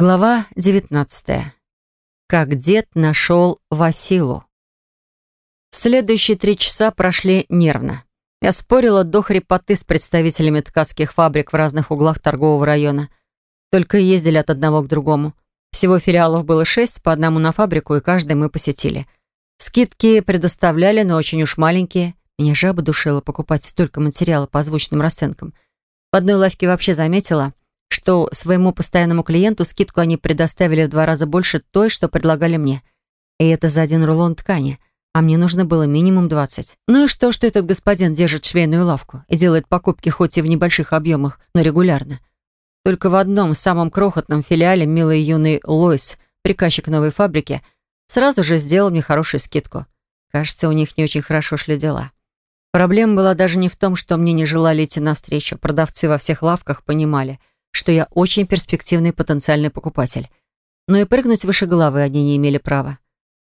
Глава 19. Как дед нашел Василу. Следующие три часа прошли нервно. Я спорила до хрипоты с представителями ткацких фабрик в разных углах торгового района. Только ездили от одного к другому. Всего филиалов было шесть, по одному на фабрику, и каждый мы посетили. Скидки предоставляли, но очень уж маленькие. Меня жаба душила покупать столько материала по озвученным расценкам. В одной лавке вообще заметила, что своему постоянному клиенту скидку они предоставили в два раза больше той, что предлагали мне. И это за один рулон ткани, а мне нужно было минимум 20. Ну и что, что этот господин держит швейную лавку и делает покупки хоть и в небольших объемах, но регулярно. Только в одном, самом крохотном филиале милый юный Лойс, приказчик новой фабрики, сразу же сделал мне хорошую скидку. Кажется, у них не очень хорошо шли дела. Проблема была даже не в том, что мне не желали идти навстречу. Продавцы во всех лавках понимали — что я очень перспективный потенциальный покупатель. Но и прыгнуть выше головы они не имели права.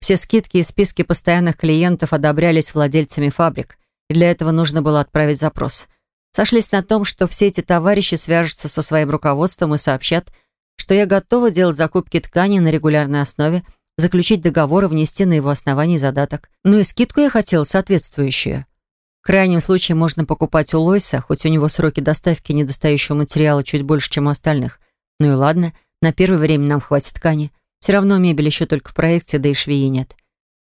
Все скидки и списки постоянных клиентов одобрялись владельцами фабрик, и для этого нужно было отправить запрос. Сошлись на том, что все эти товарищи свяжутся со своим руководством и сообщат, что я готова делать закупки ткани на регулярной основе, заключить договор и внести на его основании задаток. Ну и скидку я хотела соответствующую. В крайнем случае можно покупать у Лойса, хоть у него сроки доставки недостающего материала чуть больше, чем у остальных. Ну и ладно, на первое время нам хватит ткани. Все равно мебель еще только в проекте, да и швеи нет.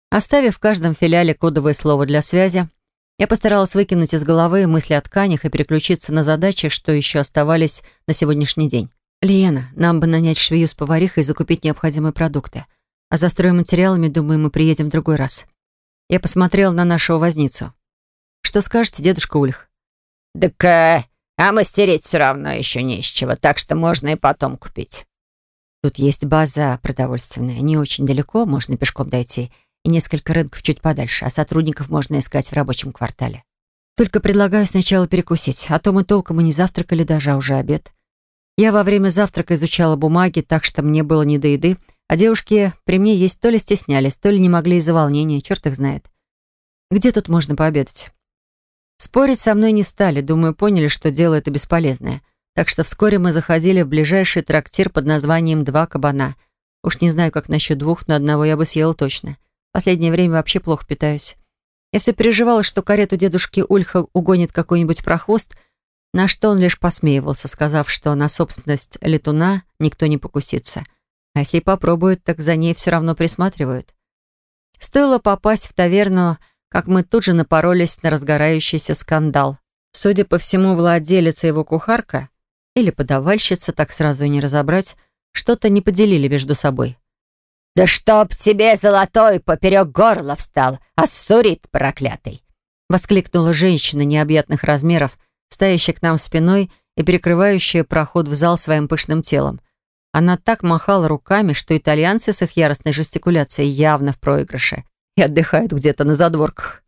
Оставив в каждом филиале кодовое слово для связи, я постаралась выкинуть из головы мысли о тканях и переключиться на задачи, что еще оставались на сегодняшний день. «Лиена, нам бы нанять швею с поварихой и закупить необходимые продукты. А за стройматериалами, думаю, мы приедем в другой раз». Я посмотрела на нашего возницу. Что скажете, дедушка Ульх?» «Так, э, а мастерить все равно еще не из чего, так что можно и потом купить». «Тут есть база продовольственная, не очень далеко, можно пешком дойти, и несколько рынков чуть подальше, а сотрудников можно искать в рабочем квартале. Только предлагаю сначала перекусить, а то мы толком и не завтракали даже, а уже обед. Я во время завтрака изучала бумаги, так что мне было не до еды, а девушки при мне есть то ли стеснялись, то ли не могли из-за волнения, черт их знает. Где тут можно пообедать? Спорить со мной не стали, думаю, поняли, что дело это бесполезное. Так что вскоре мы заходили в ближайший трактир под названием «Два кабана». Уж не знаю, как насчет двух, но одного я бы съела точно. Последнее время вообще плохо питаюсь. Я все переживала, что карету дедушки Ульха угонит какой-нибудь прохвост, на что он лишь посмеивался, сказав, что на собственность летуна никто не покусится. А если попробуют, так за ней все равно присматривают. Стоило попасть в таверну как мы тут же напоролись на разгорающийся скандал. Судя по всему, владелица его кухарка или подавальщица, так сразу и не разобрать, что-то не поделили между собой. «Да чтоб тебе золотой поперек горла встал, ассурит проклятый!» воскликнула женщина необъятных размеров, стоящая к нам спиной и перекрывающая проход в зал своим пышным телом. Она так махала руками, что итальянцы с их яростной жестикуляцией явно в проигрыше и отдыхают где-то на задворках.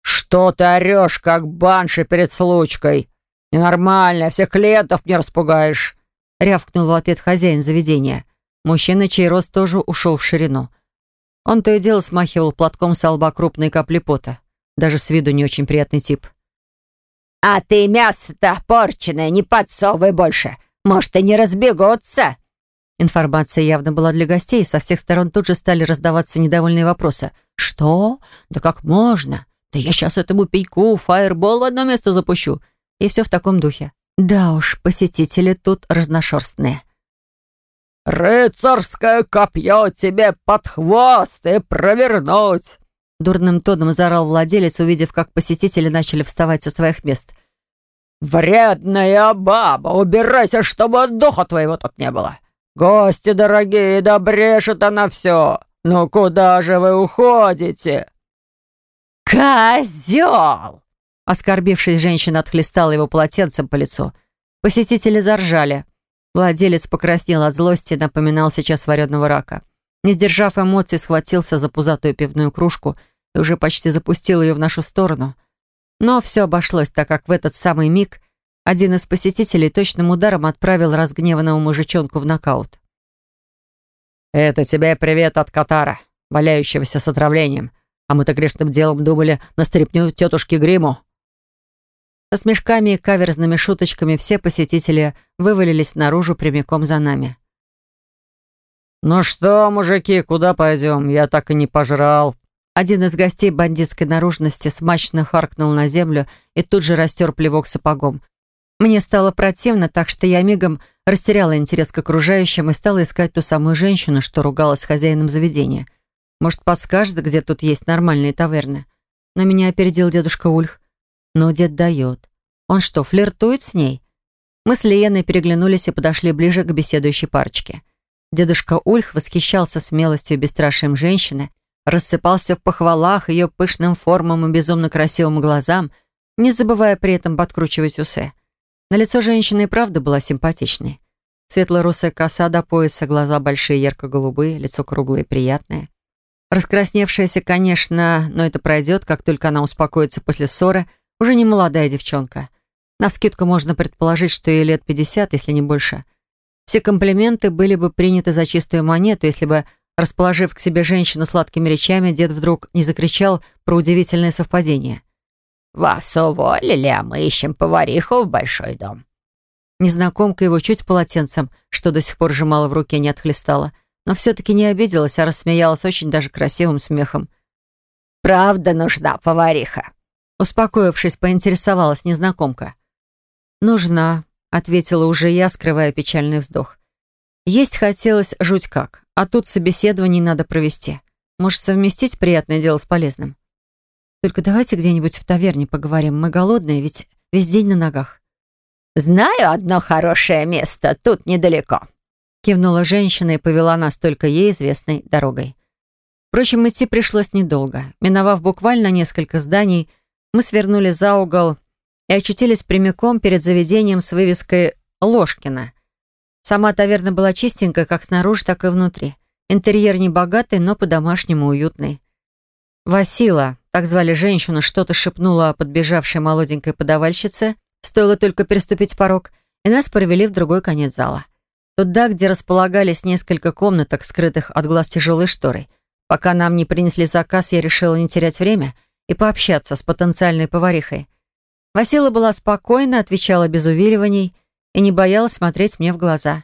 «Что ты орешь, как банши перед случкой? Ненормально, всех клиентов не распугаешь!» рявкнул в ответ хозяин заведения. Мужчина, чей рост тоже ушел в ширину. Он то и дело смахивал платком со лба крупные капли пота. Даже с виду не очень приятный тип. «А ты мясо-то порченое не подсовывай больше. Может, и не разбегутся?» Информация явно была для гостей, и со всех сторон тут же стали раздаваться недовольные вопросы. «Что? Да как можно? Да я сейчас этому пейку фаербол в одно место запущу!» И все в таком духе. Да уж, посетители тут разношерстные. «Рыцарское копье тебе под хвост и провернуть!» Дурным тоном заорал владелец, увидев, как посетители начали вставать со своих мест. «Вредная баба! Убирайся, чтобы духа твоего тут не было! «Гости дорогие, да брешет она все! Ну куда же вы уходите?» «Козел!» Оскорбившись, женщина отхлестала его полотенцем по лицу. Посетители заржали. Владелец покраснел от злости и напоминал сейчас вареного рака. Не сдержав эмоций, схватился за пузатую пивную кружку и уже почти запустил ее в нашу сторону. Но все обошлось, так как в этот самый миг один из посетителей точным ударом отправил разгневанного мужичонку в нокаут. «Это тебе привет от Катара, валяющегося с отравлением. А мы-то грешным делом думали на стряпню тетушки Гриму». Со смешками и каверзными шуточками все посетители вывалились наружу прямиком за нами. «Ну что, мужики, куда пойдем? Я так и не пожрал». Один из гостей бандитской наружности смачно харкнул на землю и тут же растер плевок сапогом. Мне стало противно, так что я мигом растеряла интерес к окружающим и стала искать ту самую женщину, что ругалась с хозяином заведения. Может, подскажет, где тут есть нормальные таверны. Но меня опередил дедушка Ульх. Но дед дает. Он что, флиртует с ней? Мы с Лиеной переглянулись и подошли ближе к беседующей парочке. Дедушка Ульх восхищался смелостью и бесстрашием женщины, рассыпался в похвалах ее пышным формам и безумно красивым глазам, не забывая при этом подкручивать усы. На лицо женщины и правда была симпатичной. Светло-русая коса до пояса, глаза большие, ярко-голубые, лицо круглое и приятное. Раскрасневшаяся, конечно, но это пройдет, как только она успокоится после ссоры, уже не молодая девчонка. Навскидку можно предположить, что ей лет 50, если не больше. Все комплименты были бы приняты за чистую монету, если бы, расположив к себе женщину сладкими речами, дед вдруг не закричал про удивительное совпадение. «Вас уволили, а мы ищем повариху в большой дом». Незнакомка его чуть полотенцем, что до сих пор сжимала в руке, не отхлестала, но все-таки не обиделась, а рассмеялась очень даже красивым смехом. «Правда нужна повариха?» Успокоившись, поинтересовалась незнакомка. «Нужна», — ответила уже я, скрывая печальный вздох. Есть хотелось жуть как, а тут собеседование надо провести. Может, совместить приятное дело с полезным? Только давайте где-нибудь в таверне поговорим. Мы голодные, ведь весь день на ногах. «Знаю одно хорошее место, тут недалеко», — кивнула женщина и повела нас только ей известной дорогой. Впрочем, идти пришлось недолго. Миновав буквально несколько зданий, мы свернули за угол и очутились прямиком перед заведением с вывеской «Ложкина». Сама таверна была чистенькая как снаружи, так и внутри. Интерьер не богатый, но по-домашнему уютный. Васила, так звали женщину, что-то шепнула подбежавшей молоденькой подавальщице, стоило только переступить порог, и нас провели в другой конец зала. Туда, где располагались несколько комнаток, скрытых от глаз тяжелой шторой. Пока нам не принесли заказ, я решила не терять время и пообщаться с потенциальной поварихой. Васила была спокойна, отвечала без увиливаний и не боялась смотреть мне в глаза.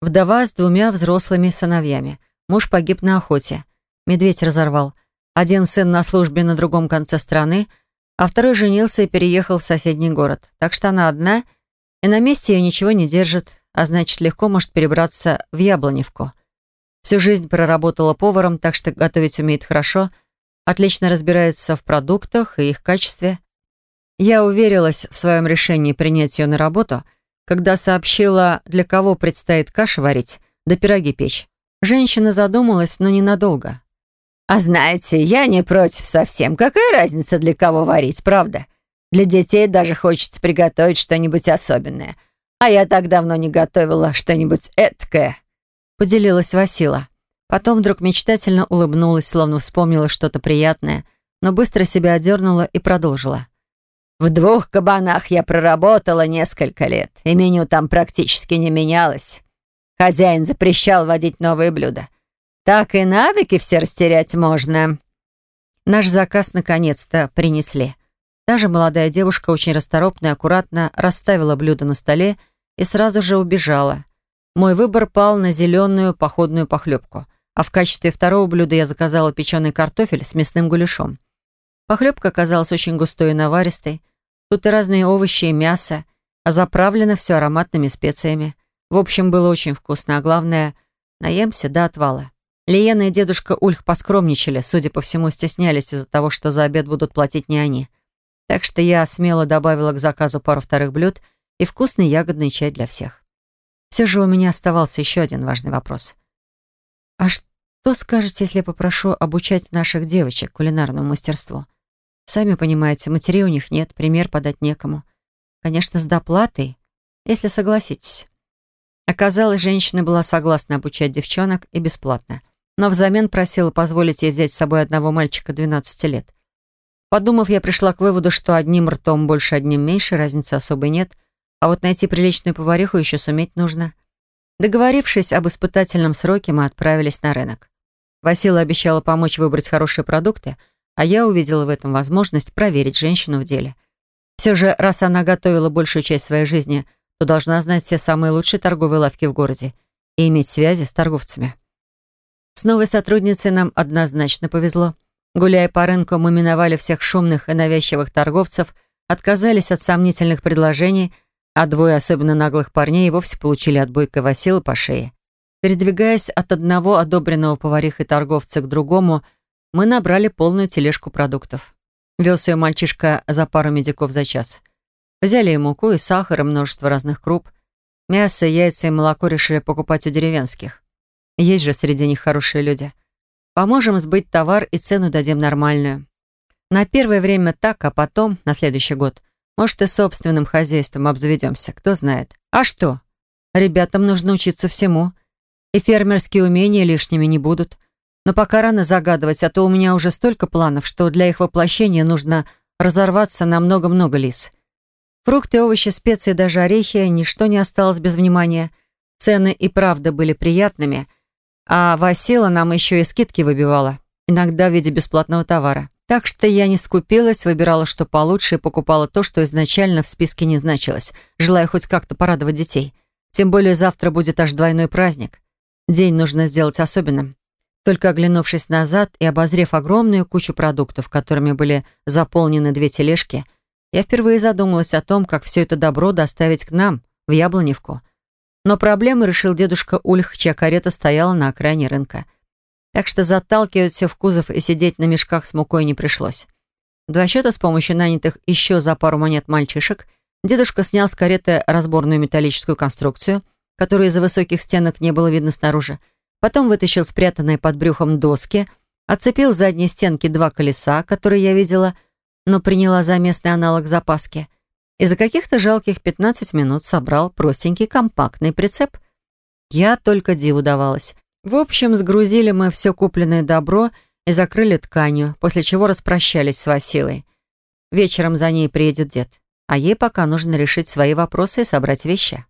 Вдова с двумя взрослыми сыновьями. Муж погиб на охоте. Медведь разорвал. Один сын на службе на другом конце страны, а второй женился и переехал в соседний город. Так что она одна, и на месте ее ничего не держит, а значит, легко может перебраться в Яблоневку. Всю жизнь проработала поваром, так что готовить умеет хорошо, отлично разбирается в продуктах и их качестве. Я уверилась в своем решении принять ее на работу, когда сообщила, для кого предстоит кашу варить, да пироги печь. Женщина задумалась, но ненадолго. А знаете, я не против совсем. Какая разница, для кого варить, правда? Для детей даже хочется приготовить что-нибудь особенное. А я так давно не готовила что-нибудь эткое. Поделилась Васила. Потом вдруг мечтательно улыбнулась, словно вспомнила что-то приятное, но быстро себя одернула и продолжила. В двух кабанах я проработала несколько лет, и меню там практически не менялось. Хозяин запрещал водить новые блюда — так и навыки все растерять можно». Наш заказ наконец-то принесли. Та же молодая девушка очень расторопно и аккуратно расставила блюдо на столе и сразу же убежала. Мой выбор пал на зеленую походную похлебку, а в качестве второго блюда я заказала печеный картофель с мясным гуляшом. Похлебка оказалась очень густой и наваристой. Тут и разные овощи и мясо, а заправлено все ароматными специями. В общем, было очень вкусно, а главное, наемся до отвала. Лиена и дедушка Ульх поскромничали, судя по всему, стеснялись из-за того, что за обед будут платить не они. Так что я смело добавила к заказу пару вторых блюд и вкусный ягодный чай для всех. Все же у меня оставался еще один важный вопрос. «А что скажете, если я попрошу обучать наших девочек кулинарному мастерству? Сами понимаете, матерей у них нет, пример подать некому. Конечно, с доплатой, если согласитесь». Оказалось, женщина была согласна обучать девчонок и бесплатно но взамен просила позволить ей взять с собой одного мальчика 12 лет. Подумав, я пришла к выводу, что одним ртом больше, одним меньше, разницы особой нет, а вот найти приличную повариху еще суметь нужно. Договорившись об испытательном сроке, мы отправились на рынок. Васила обещала помочь выбрать хорошие продукты, а я увидела в этом возможность проверить женщину в деле. Все же, раз она готовила большую часть своей жизни, то должна знать все самые лучшие торговые лавки в городе и иметь связи с торговцами. С новой сотрудницей нам однозначно повезло. Гуляя по рынку, мы миновали всех шумных и навязчивых торговцев, отказались от сомнительных предложений, а двое особенно наглых парней и вовсе получили от Бойко Васила по шее. Передвигаясь от одного одобренного поварихой торговца к другому, мы набрали полную тележку продуктов. Вез ее мальчишка за пару медиков за час. Взяли и муку, и сахар, и множество разных круп. Мясо, яйца и молоко решили покупать у деревенских. Есть же среди них хорошие люди. Поможем сбыть товар и цену дадим нормальную. На первое время так, а потом, на следующий год, может, и собственным хозяйством обзаведемся, кто знает. А что? Ребятам нужно учиться всему. И фермерские умения лишними не будут. Но пока рано загадывать, а то у меня уже столько планов, что для их воплощения нужно разорваться на много-много лис. Фрукты, овощи, специи, даже орехи, ничто не осталось без внимания. Цены и правда были приятными — а Васила нам еще и скидки выбивала, иногда в виде бесплатного товара. Так что я не скупилась, выбирала что получше и покупала то, что изначально в списке не значилось, желая хоть как-то порадовать детей. Тем более завтра будет аж двойной праздник. День нужно сделать особенным. Только оглянувшись назад и обозрев огромную кучу продуктов, которыми были заполнены две тележки, я впервые задумалась о том, как все это добро доставить к нам, в Яблоневку. Но проблему решил дедушка Ульх, чья карета стояла на окраине рынка. Так что заталкивать все в кузов и сидеть на мешках с мукой не пришлось. Два счета с помощью нанятых еще за пару монет мальчишек дедушка снял с кареты разборную металлическую конструкцию, которую из-за высоких стенок не было видно снаружи. Потом вытащил спрятанные под брюхом доски, отцепил с задней стенки два колеса, которые я видела, но приняла за местный аналог запаски — и за каких-то жалких 15 минут собрал простенький компактный прицеп. Я только диву давалась. В общем, сгрузили мы все купленное добро и закрыли тканью, после чего распрощались с Василой. Вечером за ней приедет дед, а ей пока нужно решить свои вопросы и собрать вещи.